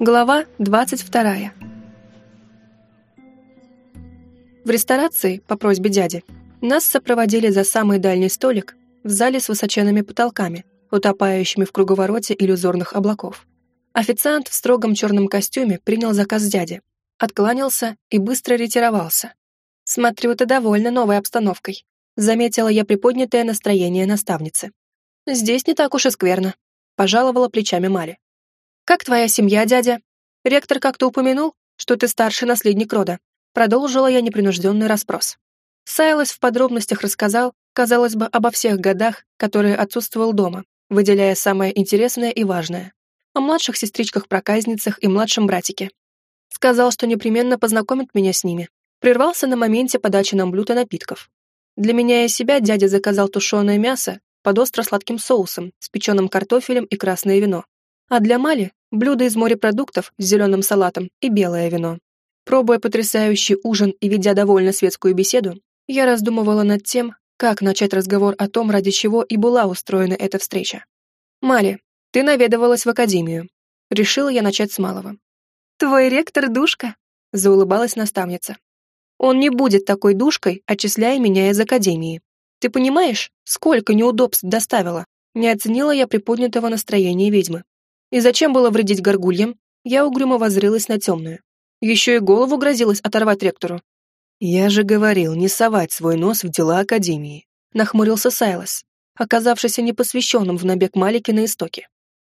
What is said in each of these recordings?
Глава 22. В ресторации, по просьбе дяди, нас сопроводили за самый дальний столик в зале с высоченными потолками, утопающими в круговороте иллюзорных облаков. Официант в строгом черном костюме принял заказ дяди, откланялся и быстро ретировался. «Смотрю, ты довольна новой обстановкой», заметила я приподнятое настроение наставницы. «Здесь не так уж и скверно», пожаловала плечами Мари. «Как твоя семья, дядя? Ректор как-то упомянул, что ты старший наследник рода». Продолжила я непринужденный расспрос. Сайлос в подробностях рассказал, казалось бы, обо всех годах, которые отсутствовал дома, выделяя самое интересное и важное. О младших сестричках-проказницах и младшем братике. Сказал, что непременно познакомит меня с ними. Прервался на моменте подачи нам блюда напитков. Для меня и себя дядя заказал тушеное мясо под остро-сладким соусом с печеным картофелем и красное вино. А для Мали блюдо из морепродуктов с зеленым салатом и белое вино. Пробуя потрясающий ужин и ведя довольно светскую беседу, я раздумывала над тем, как начать разговор о том, ради чего и была устроена эта встреча. «Мали, ты наведывалась в академию». Решила я начать с малого. «Твой ректор душка», — заулыбалась наставница. «Он не будет такой душкой, отчисляя меня из академии. Ты понимаешь, сколько неудобств доставила?» Не оценила я приподнятого настроения ведьмы. И зачем было вредить горгульям? Я угрюмо возрилась на темную. Еще и голову грозилось оторвать ректору. «Я же говорил, не совать свой нос в дела Академии», — нахмурился Сайлос, оказавшийся непосвященным в набег Малики на истоке.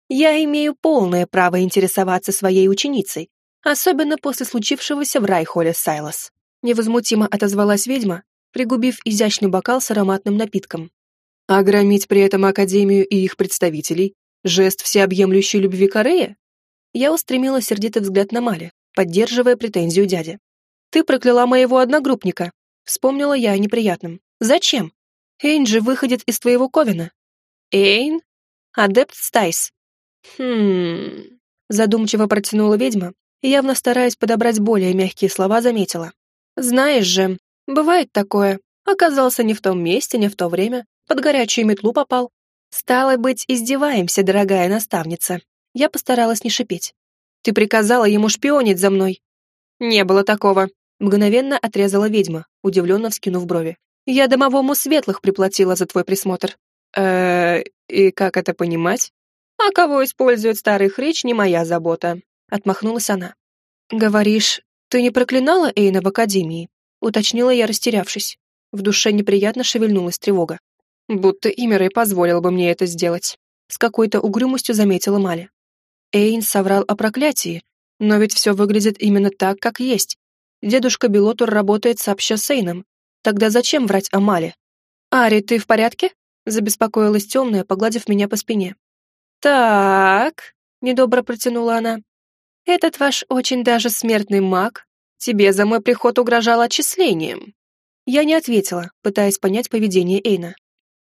«Я имею полное право интересоваться своей ученицей, особенно после случившегося в Райхоле Сайлос», — невозмутимо отозвалась ведьма, пригубив изящный бокал с ароматным напитком. «А громить при этом Академию и их представителей Жест всеобъемлющей любви Корея? Я устремила сердитый взгляд на Мали, поддерживая претензию дяди. «Ты прокляла моего одногруппника», — вспомнила я о неприятном. «Зачем? Эйн же выходит из твоего ковена». «Эйн? Адепт Стайс». «Хм...» Задумчиво протянула ведьма, явно стараясь подобрать более мягкие слова, заметила. «Знаешь же, бывает такое. Оказался не в том месте, не в то время, под горячую метлу попал. «Стало быть, издеваемся, дорогая наставница». Я постаралась не шипеть. «Ты приказала ему шпионить за мной». «Не было такого», — мгновенно отрезала ведьма, удивленно вскинув брови. «Я домовому светлых приплатила за твой присмотр». э и как это понимать?» «А кого использует старый хрич, не моя забота», — отмахнулась она. «Говоришь, ты не проклинала Эйна в академии?» — уточнила я, растерявшись. В душе неприятно шевельнулась тревога. Будто Имерей позволил бы мне это сделать. С какой-то угрюмостью заметила Мали. Эйн соврал о проклятии, но ведь все выглядит именно так, как есть. Дедушка Белотур работает сообща с Эйном. Тогда зачем врать о Мале? «Ари, ты в порядке?» Забеспокоилась темная, погладив меня по спине. «Так», — недобро протянула она. «Этот ваш очень даже смертный маг тебе за мой приход угрожал отчислением». Я не ответила, пытаясь понять поведение Эйна.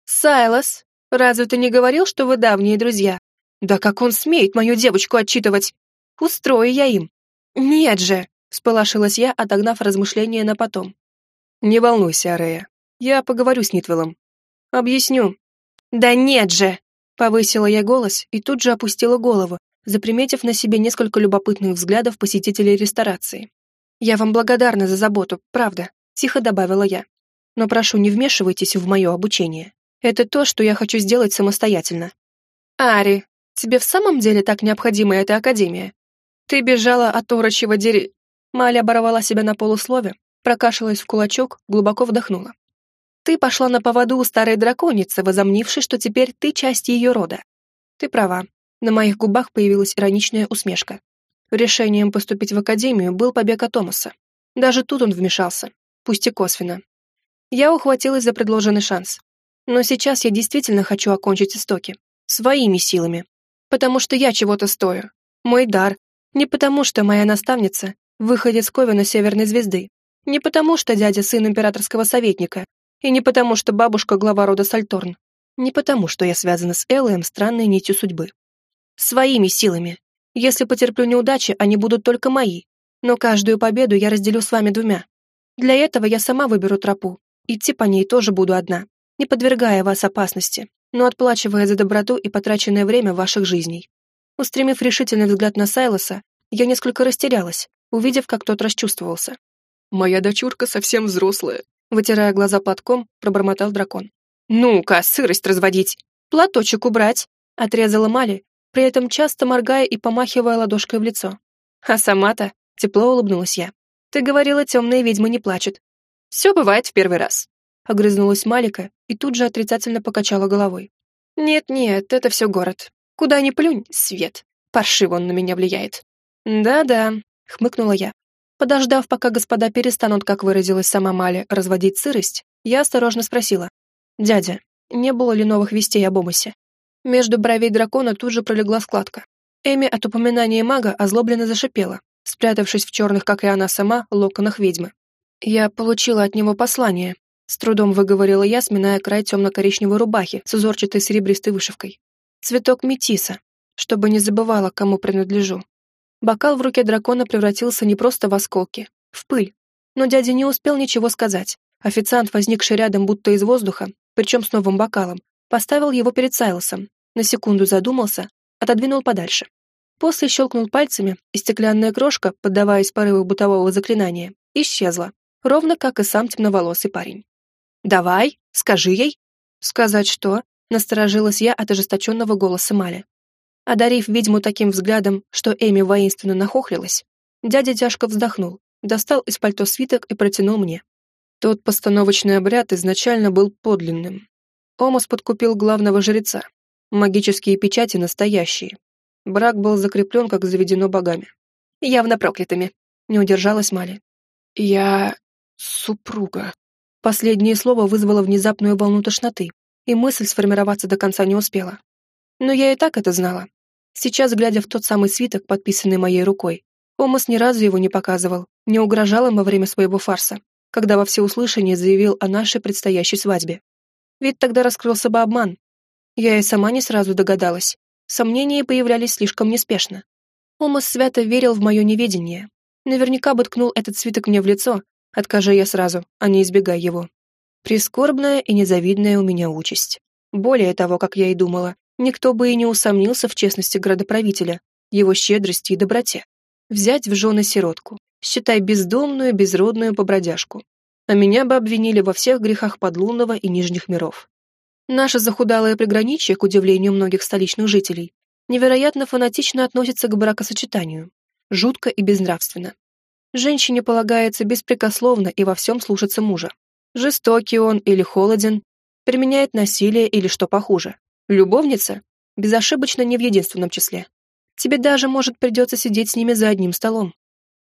«Сайлос, разве ты не говорил, что вы давние друзья? Да как он смеет мою девочку отчитывать? Устрою я им». «Нет же!» — всполошилась я, отогнав размышления на потом. «Не волнуйся, Арея. Я поговорю с Нитвеллом. Объясню». «Да нет же!» — повысила я голос и тут же опустила голову, заприметив на себе несколько любопытных взглядов посетителей ресторации. «Я вам благодарна за заботу, правда», — тихо добавила я. «Но прошу, не вмешивайтесь в мое обучение. Это то, что я хочу сделать самостоятельно. Ари, тебе в самом деле так необходима эта академия? Ты бежала от орочьего дери... Маля оборвала себя на полуслове, прокашлялась в кулачок, глубоко вдохнула. Ты пошла на поводу у старой драконицы, возомнившей, что теперь ты часть ее рода. Ты права. На моих губах появилась ироничная усмешка. Решением поступить в академию был побег от Томаса. Даже тут он вмешался, пусть и косвенно. Я ухватилась за предложенный шанс. Но сейчас я действительно хочу окончить истоки. Своими силами. Потому что я чего-то стою. Мой дар. Не потому что моя наставница выходит с Ковина Северной Звезды. Не потому что дядя сын императорского советника. И не потому что бабушка глава рода Сальторн. Не потому что я связана с Эллоем странной нитью судьбы. Своими силами. Если потерплю неудачи, они будут только мои. Но каждую победу я разделю с вами двумя. Для этого я сама выберу тропу. Идти по ней тоже буду одна не подвергая вас опасности, но отплачивая за доброту и потраченное время ваших жизней. Устремив решительный взгляд на Сайлоса, Я несколько растерялась, увидев, как тот расчувствовался. «Моя дочурка совсем взрослая», — вытирая глаза платком, пробормотал дракон. «Ну-ка, сырость разводить! Платочек убрать!» — отрезала Мали, при этом часто моргая и помахивая ладошкой в лицо. «А сама-то...» — тепло улыбнулась я. «Ты говорила, темные ведьмы не плачут. Все бывает в первый раз». Огрызнулась Малика и тут же отрицательно покачала головой. «Нет-нет, это все город. Куда ни плюнь, свет. Паршиво он на меня влияет». «Да-да», — хмыкнула я. Подождав, пока господа перестанут, как выразилась сама Мали, разводить сырость, я осторожно спросила. «Дядя, не было ли новых вестей об Омасе?» Между бровей дракона тут же пролегла складка. Эми от упоминания мага озлобленно зашипела, спрятавшись в черных, как и она сама, локонах ведьмы. «Я получила от него послание», — с трудом выговорила я, сминая край темно-коричневой рубахи с узорчатой серебристой вышивкой. «Цветок метиса, чтобы не забывала, кому принадлежу». Бокал в руке дракона превратился не просто в осколки, в пыль. Но дядя не успел ничего сказать. Официант, возникший рядом будто из воздуха, причем с новым бокалом, поставил его перед Сайлосом, на секунду задумался, отодвинул подальше. После щелкнул пальцами, и стеклянная крошка, поддаваясь порыву бытового заклинания, исчезла, ровно как и сам темноволосый парень. «Давай, скажи ей». «Сказать что?» — насторожилась я от ожесточенного голоса Мали. Одарив ведьму таким взглядом, что Эми воинственно нахохлилась, дядя тяжко вздохнул, достал из пальто свиток и протянул мне. Тот постановочный обряд изначально был подлинным. Омос подкупил главного жреца. Магические печати настоящие. Брак был закреплен, как заведено богами. Явно проклятыми. Не удержалась Мали. «Я... супруга». Последнее слово вызвало внезапную волну тошноты, и мысль сформироваться до конца не успела. Но я и так это знала. Сейчас, глядя в тот самый свиток, подписанный моей рукой, Омас ни разу его не показывал, не угрожал им во время своего фарса, когда во всеуслышание заявил о нашей предстоящей свадьбе. Ведь тогда раскрылся бы обман. Я и сама не сразу догадалась. Сомнения появлялись слишком неспешно. Омас свято верил в мое неведение. Наверняка бы ткнул этот свиток мне в лицо, откажи я сразу, а не избегая его. Прискорбная и незавидная у меня участь. Более того, как я и думала, никто бы и не усомнился в честности градоправителя, его щедрости и доброте. Взять в жены сиротку, считай бездомную, безродную побродяжку. А меня бы обвинили во всех грехах подлунного и нижних миров. Наше захудалое приграничье, к удивлению многих столичных жителей, невероятно фанатично относится к бракосочетанию, жутко и безнравственно. Женщине полагается беспрекословно и во всем слушаться мужа. Жестокий он или холоден, применяет насилие или что похуже, Любовница? Безошибочно не в единственном числе. Тебе даже, может, придется сидеть с ними за одним столом.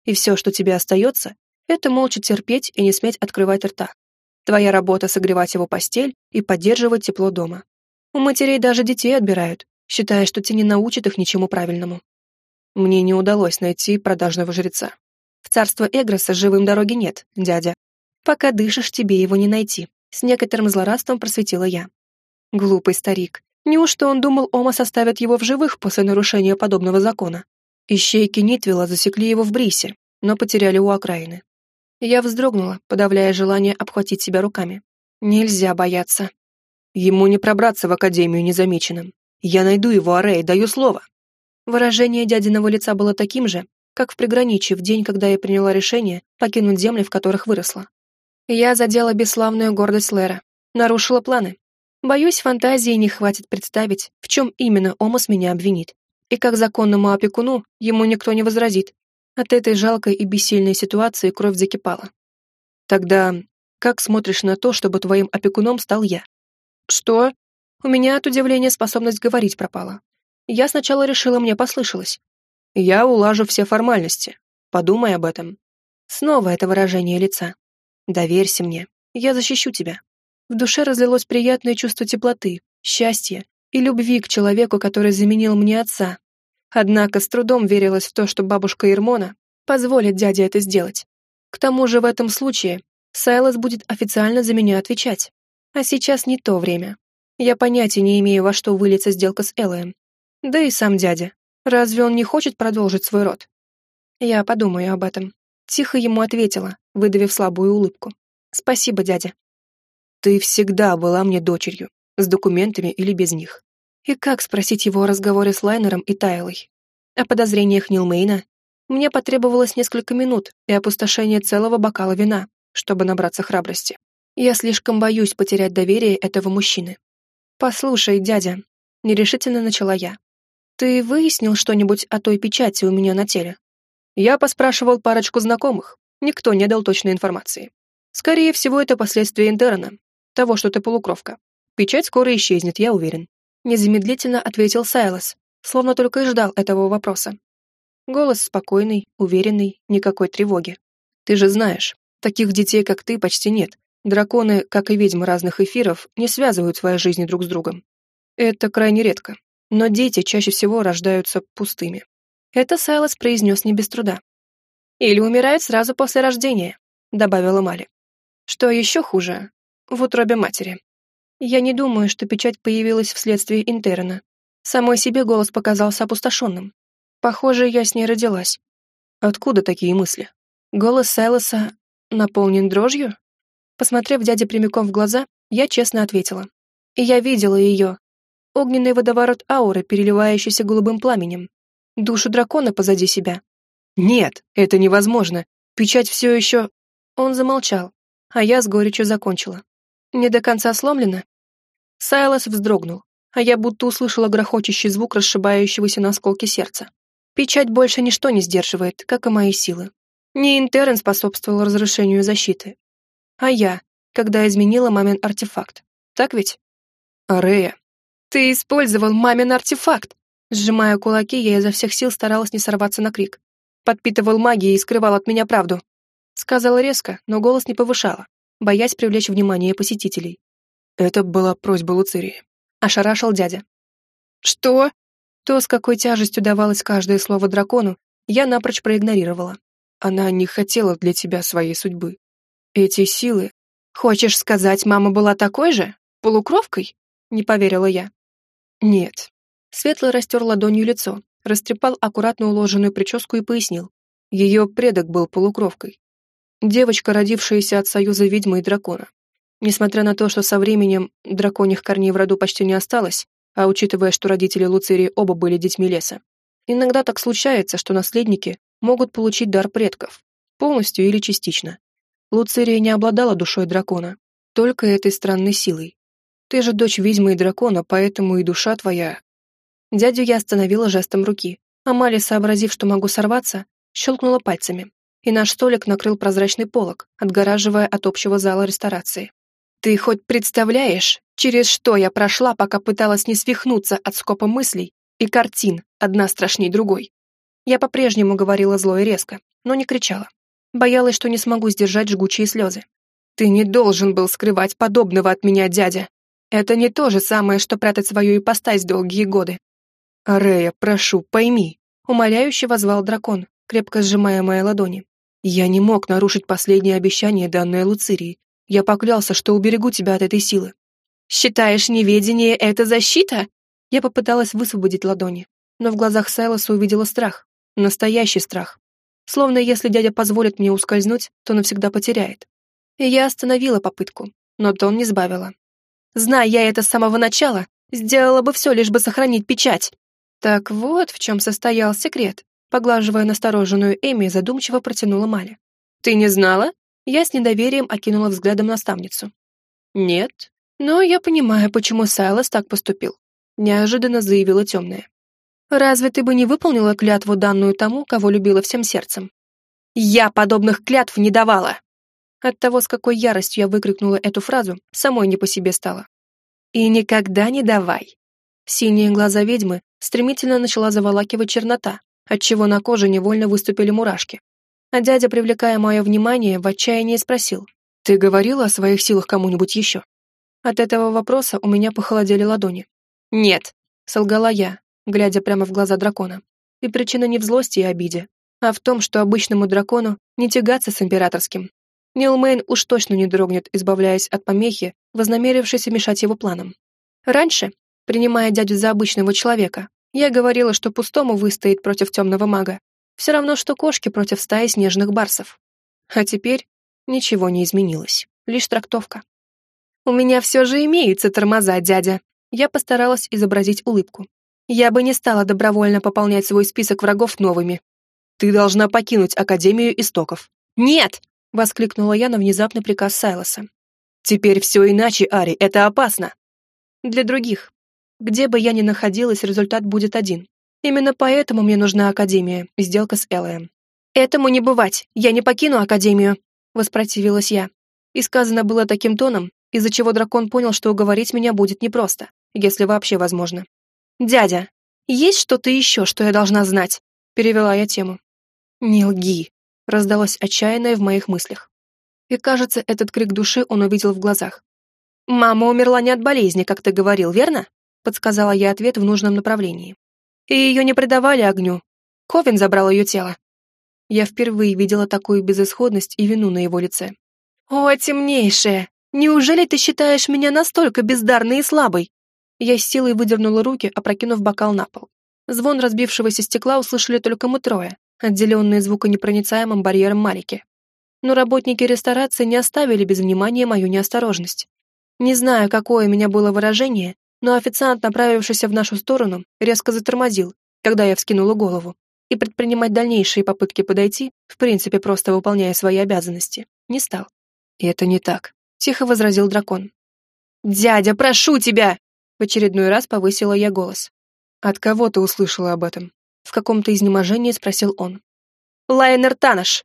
И все, что тебе остается, это молча терпеть и не сметь открывать рта. Твоя работа — согревать его постель и поддерживать тепло дома. У матерей даже детей отбирают, считая, что те не научат их ничему правильному. Мне не удалось найти продажного жреца. В царство Эгроса живым дороги нет, дядя. Пока дышишь, тебе его не найти. С некоторым злорадством просветила я. Глупый старик. Неужто он думал, Ома составят его в живых после нарушения подобного закона? Ищейки Нитвилла засекли его в Брисе, но потеряли у окраины. Я вздрогнула, подавляя желание обхватить себя руками. Нельзя бояться. Ему не пробраться в Академию незамеченным. Я найду его, Арей, даю слово. Выражение дядиного лица было таким же, как в приграничье в день, когда я приняла решение покинуть земли, в которых выросла. Я задела бесславную гордость Лера, нарушила планы, Боюсь, фантазии не хватит представить, в чем именно Омас меня обвинит. И как законному опекуну ему никто не возразит. От этой жалкой и бессильной ситуации кровь закипала. Тогда как смотришь на то, чтобы твоим опекуном стал я? Что? У меня от удивления способность говорить пропала. Я сначала решила, мне послышалось. Я улажу все формальности. Подумай об этом. Снова это выражение лица. Доверься мне. Я защищу тебя. В душе разлилось приятное чувство теплоты, счастья и любви к человеку, который заменил мне отца. Однако с трудом верилось в то, что бабушка Ирмона позволит дяде это сделать. К тому же в этом случае Сайлос будет официально за меня отвечать. А сейчас не то время. Я понятия не имею, во что выльется сделка с Элоем. Да и сам дядя. Разве он не хочет продолжить свой род? Я подумаю об этом. Тихо ему ответила, выдавив слабую улыбку. Спасибо, дядя. Ты всегда была мне дочерью, с документами или без них. И как спросить его о разговоре с Лайнером и Тайлой? О подозрениях Нилмейна? Мне потребовалось несколько минут и опустошение целого бокала вина, чтобы набраться храбрости. Я слишком боюсь потерять доверие этого мужчины. «Послушай, дядя», — нерешительно начала я, «ты выяснил что-нибудь о той печати у меня на теле?» Я поспрашивал парочку знакомых, никто не дал точной информации. Скорее всего, это последствия интерна, того, что ты полукровка. Печать скоро исчезнет, я уверен. Незамедлительно ответил Сайлос, словно только и ждал этого вопроса. Голос спокойный, уверенный, никакой тревоги. Ты же знаешь, таких детей, как ты, почти нет, Драконы, как и ведьмы разных эфиров, не связывают свои жизни друг с другом. Это крайне редко. Но дети чаще всего рождаются пустыми. Это Сайлос произнес не без труда. «Или умирают сразу после рождения», — добавила Мали. «Что еще хуже? В утробе матери. Я не думаю, что печать появилась вследствие интерна. Самой себе голос показался опустошенным. Похоже, я с ней родилась. Откуда такие мысли? Голос Сайлоса наполнен дрожью? Посмотрев дяде прямиком в глаза, я честно ответила. Я видела ее. Огненный водоворот ауры, переливающийся голубым пламенем. Душу дракона позади себя. «Нет, это невозможно. Печать все еще...» Он замолчал, а я с горечью закончила. Не до конца сломлена. Сайлос вздрогнул, а я будто услышала грохочущий звук расшибающегося на осколки сердца. Печать больше ничто не сдерживает, как и мои силы. Не Интерн способствовал разрушению защиты, а я, когда изменила мамин артефакт. Так ведь? Арея, ты использовал мамин артефакт! Сжимая кулаки, я изо всех сил старалась не сорваться на крик. Подпитывал магией и скрывал от меня правду. Сказала резко, но голос не повышала, боясь привлечь внимание посетителей. Это была просьба Луцирии. Ошарашил дядя. Что? То, с какой тяжестью давалось каждое слово дракону, я напрочь проигнорировала. Она не хотела для тебя своей судьбы. Эти силы... Хочешь сказать, мама была такой же? Полукровкой? Не поверила я. Нет. Светлый растер ладонью лицо, растрепал аккуратно уложенную прическу и пояснил. Ее предок был полукровкой. Девочка, родившаяся от союза ведьмы и дракона. Несмотря на то, что со временем драконьих корней в роду почти не осталось, а учитывая, что родители Луцирии оба были детьми леса, иногда так случается, что наследники могут получить дар предков, полностью или частично. Луцирия не обладала душой дракона, только этой странной силой. Ты же дочь ведьмы и дракона, поэтому и душа твоя...» Дядю я остановила жестом руки. Амалия, сообразив, что могу сорваться, щелкнула пальцами, и наш столик накрыл прозрачный полог, отгораживая от общего зала ресторации. «Ты хоть представляешь, через что я прошла, пока пыталась не свихнуться от скопа мыслей и картин, одна страшней другой?» Я по-прежнему говорила зло и резко, но не кричала. Боялась, что не смогу сдержать жгучие слезы. «Ты не должен был скрывать подобного от меня, дядя. Это не то же самое, что прятать свою ипостась долгие годы». «Арея, прошу, пойми», — умоляюще возвал дракон, крепко сжимая мои ладони. «Я не мог нарушить последнее обещание, данное Луцирии. Я поклялся, что уберегу тебя от этой силы». «Считаешь, неведение — это защита?» Я попыталась высвободить ладони, но в глазах Сайлоса увидела страх. Настоящий страх. Словно если дядя позволит мне ускользнуть, то навсегда потеряет. И я остановила попытку, но тон не сбавила. Зная я это с самого начала, сделала бы все, лишь бы сохранить печать. Так вот в чем состоял секрет. Поглаживая настороженную Эми, задумчиво протянула Маля. «Ты не знала?» Я с недоверием окинула взглядом наставницу. «Нет, но я понимаю, почему Сайлос так поступил», неожиданно заявила темная. Разве ты бы не выполнила клятву, данную тому, кого любила всем сердцем? Я подобных клятв не давала. От того, с какой яростью я выкрикнула эту фразу, самой не по себе стало. И никогда не давай. Синие глаза ведьмы стремительно начала заволакивать чернота, отчего на коже невольно выступили мурашки. А дядя, привлекая мое внимание, в отчаянии спросил, «Ты говорила о своих силах кому-нибудь еще?» От этого вопроса у меня похолодели ладони. «Нет», — солгала я, глядя прямо в глаза дракона. И причина не в злости и обиде, а в том, что обычному дракону не тягаться с императорским. Нилмейн уж точно не дрогнет, избавляясь от помехи, вознамерившейся мешать его планам. Раньше, принимая дядю за обычного человека, я говорила, что пустому выстоит против темного мага. Все равно, что кошки против стаи снежных барсов. А теперь ничего не изменилось, лишь трактовка. «У меня все же имеются тормоза, дядя». Я постаралась изобразить улыбку, я бы не стала добровольно пополнять свой список врагов новыми. Ты должна покинуть Академию Истоков. Нет! Воскликнула я на внезапный приказ Сайлоса. Теперь все иначе, Ари, это опасно. Для других. Где бы я ни находилась, результат будет один. Именно поэтому мне нужна Академия, сделка с Эллием. Этому не бывать, я не покину Академию, воспротивилась я. И сказано было таким тоном, из-за чего дракон понял, что уговорить меня будет непросто, если вообще возможно. «Дядя, есть что-то еще, что я должна знать?» Перевела я тему. «Не лги», — раздалось отчаянное в моих мыслях. И, кажется, этот крик души он увидел в глазах. «Мама умерла не от болезни, как ты говорил, верно?» Подсказала я ответ в нужном направлении. «И ее не предавали огню. Ковин забрал ее тело». Я впервые видела такую безысходность и вину на его лице. «О, темнейшая! Неужели ты считаешь меня настолько бездарной и слабой?» Я с силой выдернула руки, опрокинув бокал на пол. Звон разбившегося стекла услышали только мы трое, отделенные звуконепроницаемым барьером Марики. Но работники ресторации не оставили без внимания мою неосторожность. Не знаю, какое у меня было выражение, но официант, направившийся в нашу сторону, резко затормозил, когда я вскинула голову, и предпринимать дальнейшие попытки подойти, в принципе просто выполняя свои обязанности, не стал. «И это не так», — тихо возразил дракон. «Дядя, прошу тебя!» В очередной раз повысила я голос. «От кого ты услышала об этом?» В каком-то изнеможении спросил он. «Лайнер Танаш!»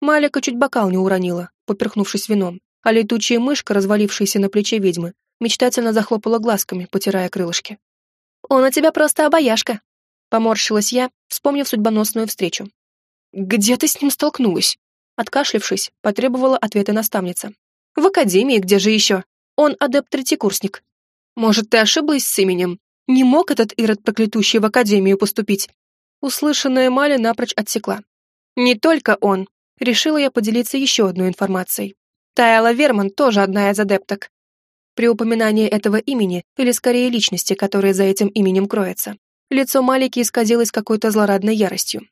Малика чуть бокал не уронила, поперхнувшись вином, а летучая мышка, развалившаяся на плече ведьмы, мечтательно захлопала глазками, потирая крылышки. «Он у тебя просто обаяшка!» Поморщилась я, вспомнив судьбоносную встречу. «Где ты с ним столкнулась?» Откашлившись, потребовала ответа наставница. «В академии, где же еще? Он адепт-третьекурсник. Может, ты ошиблась с именем? Не мог этот Ирод проклятущий в Академию поступить?» Услышанная Маля напрочь отсекла. «Не только он. Решила я поделиться еще одной информацией. Тайла Верман тоже одна из адепток. При упоминании этого имени, или скорее личности, которая за этим именем кроется, лицо Малики исказилось какой-то злорадной яростью.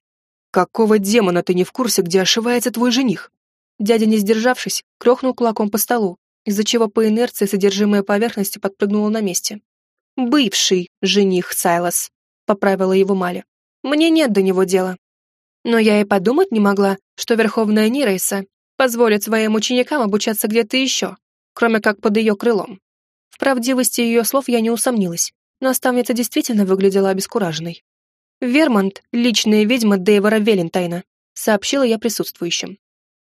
«Какого демона ты не в курсе, где ошивается твой жених?» Дядя, не сдержавшись, крохнул кулаком по столу, из-за чего по инерции содержимое поверхности подпрыгнуло на месте. «Бывший жених Сайлас», — поправила его Маля. «Мне нет до него дела». Но я и подумать не могла, что Верховная Нирейса позволит своим ученикам обучаться где-то еще, кроме как под ее крылом. В правдивости ее слов я не усомнилась. Наставница действительно выглядела обескураженной. «Вермонт — личная ведьма Дейвора Велентайна», — сообщила я присутствующим.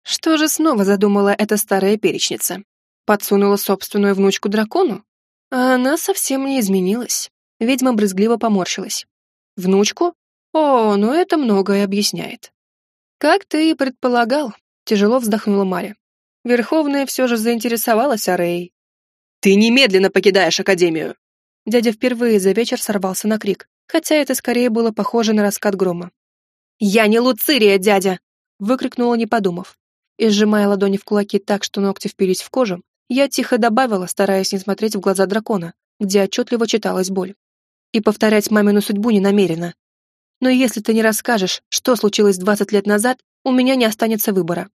Что же снова задумала эта старая перечница? Подсунула собственную внучку дракону? А она совсем не изменилась. Ведьма брызгливо поморщилась. Внучку? О, ну это многое объясняет. Как ты и предполагал, тяжело вздохнула Маря. Верховная все же заинтересовалась Арей. Ты немедленно покидаешь Академию! Дядя впервые за вечер сорвался на крик, хотя это скорее было похоже на раскат грома. «Я не Луцирия, дядя!» выкрикнула, не подумав. И сжимая ладони в кулаки так, что ногти впились в кожу, я тихо добавила, стараясь не смотреть в глаза дракона, где отчетливо читалась боль. И повторять мамину судьбу не намерена. Но если ты не расскажешь, что случилось 20 лет назад, у меня не останется выбора.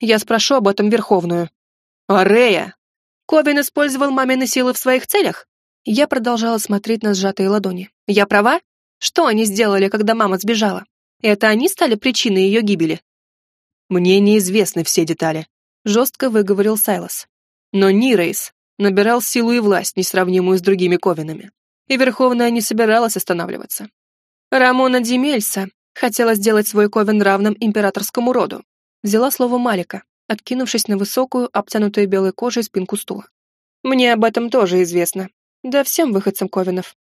Я спрошу об этом Верховную. Арея! Ковин использовал мамины силы в своих целях? Я продолжала смотреть на сжатые ладони. Я права? Что они сделали, когда мама сбежала? Это они стали причиной ее гибели? Мне неизвестны все детали, жестко выговорил Сайлос. Но Нирейс набирал силу и власть, несравнимую с другими Ковинами, и Верховная не собиралась останавливаться. Рамона Демельса хотела сделать свой Ковен равным императорскому роду. Взяла слово Малика, откинувшись на высокую, обтянутую белой кожей спинку стула. «Мне об этом тоже известно. Да всем выходцам Ковенов.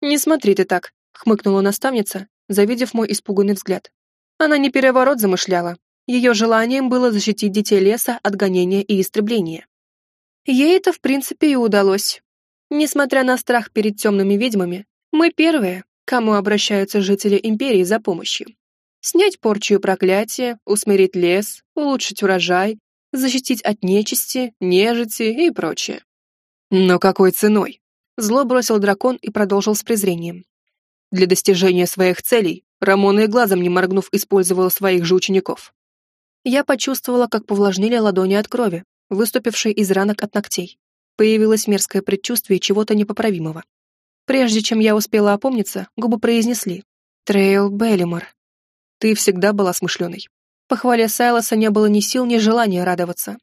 Не смотри ты так», — хмыкнула наставница, завидев мой испуганный взгляд. Она не переворот замышляла. Ее желанием было защитить детей леса от гонения и истребления. Ей это, в принципе, и удалось. Несмотря на страх перед темными ведьмами, мы первые, кому обращаются жители Империи за помощью. Снять порчу и проклятие, усмирить лес, улучшить урожай, защитить от нечисти, нежити и прочее. Но какой ценой? Зло бросил дракон и продолжил с презрением. Для достижения своих целей Рамона и глазом не моргнув использовала своих же учеников. Я почувствовала, как повлажнили ладони от крови, выступившей из ранок от ногтей. Появилось мерзкое предчувствие чего-то непоправимого. Прежде чем я успела опомниться, губы произнесли «Трейл Беллимор». Ты всегда была смышленой. Похвале Сайлоса не было ни сил, ни желания радоваться.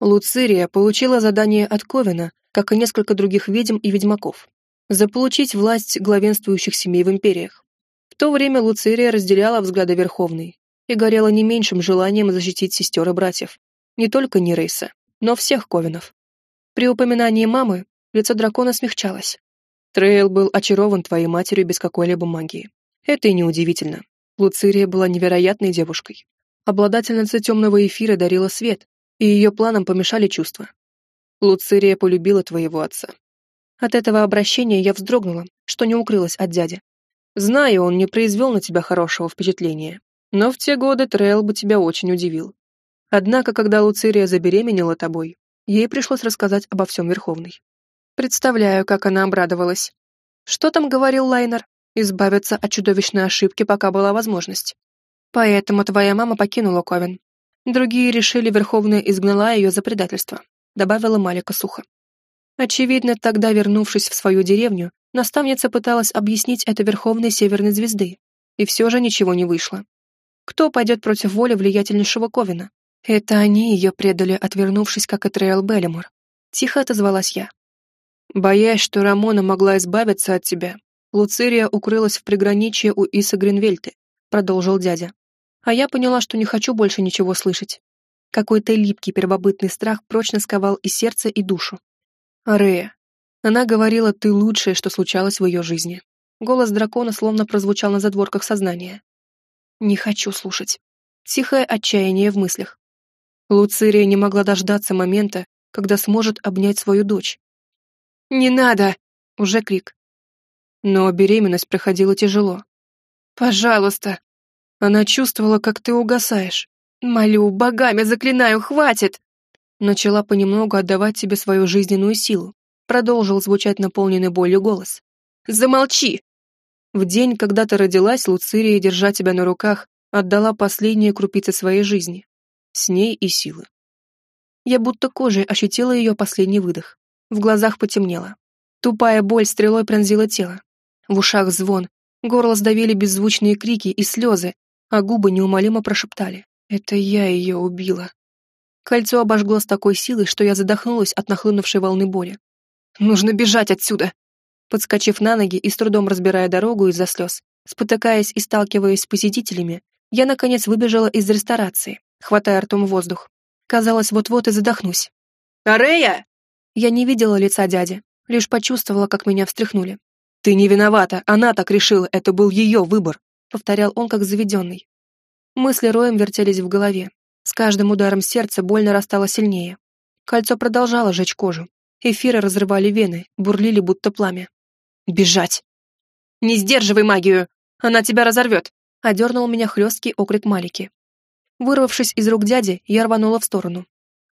Луцирия получила задание от Ковена, как и несколько других ведьм и ведьмаков, заполучить власть главенствующих семей в империях. В то время Луцирия разделяла взгляды Верховной и горела не меньшим желанием защитить сестер и братьев, не только Нирейса, но всех Ковенов. При упоминании мамы лицо дракона смягчалось. Трейл был очарован твоей матерью без какой-либо магии. Это и неудивительно. Луцирия была невероятной девушкой. Обладательница темного эфира дарила свет, и ее планам помешали чувства. Луцирия полюбила твоего отца. От этого обращения я вздрогнула, что не укрылось от дяди. Знаю, он не произвел на тебя хорошего впечатления, но в те годы Трейл бы тебя очень удивил. Однако, когда Луцирия забеременела тобой, ей пришлось рассказать обо всем Верховной. Представляю, как она обрадовалась. Что там говорил Лайнер? Избавиться от чудовищной ошибки, пока была возможность. Поэтому твоя мама покинула Ковен. Другие решили, Верховная изгнала ее за предательство, добавила Малика сухо. Очевидно, тогда, вернувшись в свою деревню, наставница пыталась объяснить это Верховной Северной Звезды, и все же ничего не вышло. Кто пойдет против воли влиятельнейшего Ковена? Это они ее предали, отвернувшись, как и Трейл Беллимор. Тихо отозвалась я. Боясь, что Рамона могла избавиться от тебя, Луцирия укрылась в приграничье у Иса Гринвельты, продолжил дядя. А я поняла, что не хочу больше ничего слышать. Какой-то липкий первобытный страх прочно сковал и сердце, и душу. Арея. Она говорила, ты лучшее, что случалось в ее жизни. Голос дракона словно прозвучал на задворках сознания. Не хочу слушать. Тихое отчаяние в мыслях. Луцирия не могла дождаться момента, когда сможет обнять свою дочь. «Не надо!» — уже крик. Но беременность проходила тяжело. «Пожалуйста!» Она чувствовала, как ты угасаешь. «Молю, богами заклинаю, хватит!» Начала понемногу отдавать тебе свою жизненную силу. Продолжил звучать наполненный болью голос. «Замолчи!» В день, когда ты родилась, Луцирия, держа тебя на руках, отдала последние крупицы своей жизни. С ней и силы. Я будто кожей ощутила ее последний выдох. В глазах потемнело. Тупая боль стрелой пронзила тело. В ушах звон, горло сдавили беззвучные крики и слезы, а губы неумолимо прошептали. «Это я ее убила». Кольцо обожгло с такой силой, что я задохнулась от нахлынувшей волны боли. «Нужно бежать отсюда!» Подскочив на ноги и с трудом разбирая дорогу из-за слез, спотыкаясь и сталкиваясь с посетителями, я, наконец, выбежала из ресторации, хватая ртом воздух. Казалось, вот-вот и задохнусь. «Арея!» Я не видела лица дяди, лишь почувствовала, как меня встряхнули. «Ты не виновата, она так решила, это был ее выбор», повторял он как заведенный. Мысли роем вертелись в голове. С каждым ударом сердца боль нарастала сильнее. Кольцо продолжало жечь кожу. Эфиры разрывали вены, бурлили будто пламя. «Бежать!» «Не сдерживай магию! Она тебя разорвет!» Одернул меня хлесткий окрик Малики. Вырвавшись из рук дяди, я рванула в сторону.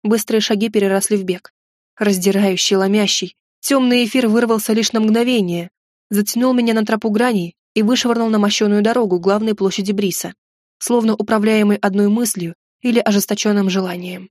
Быстрые шаги переросли в бег. Раздирающий, ломящий. Темный эфир вырвался лишь на мгновение, затянул меня на тропу граней и вышвырнул на мощеную дорогу главной площади Бриса, словно управляемый одной мыслью или ожесточенным желанием.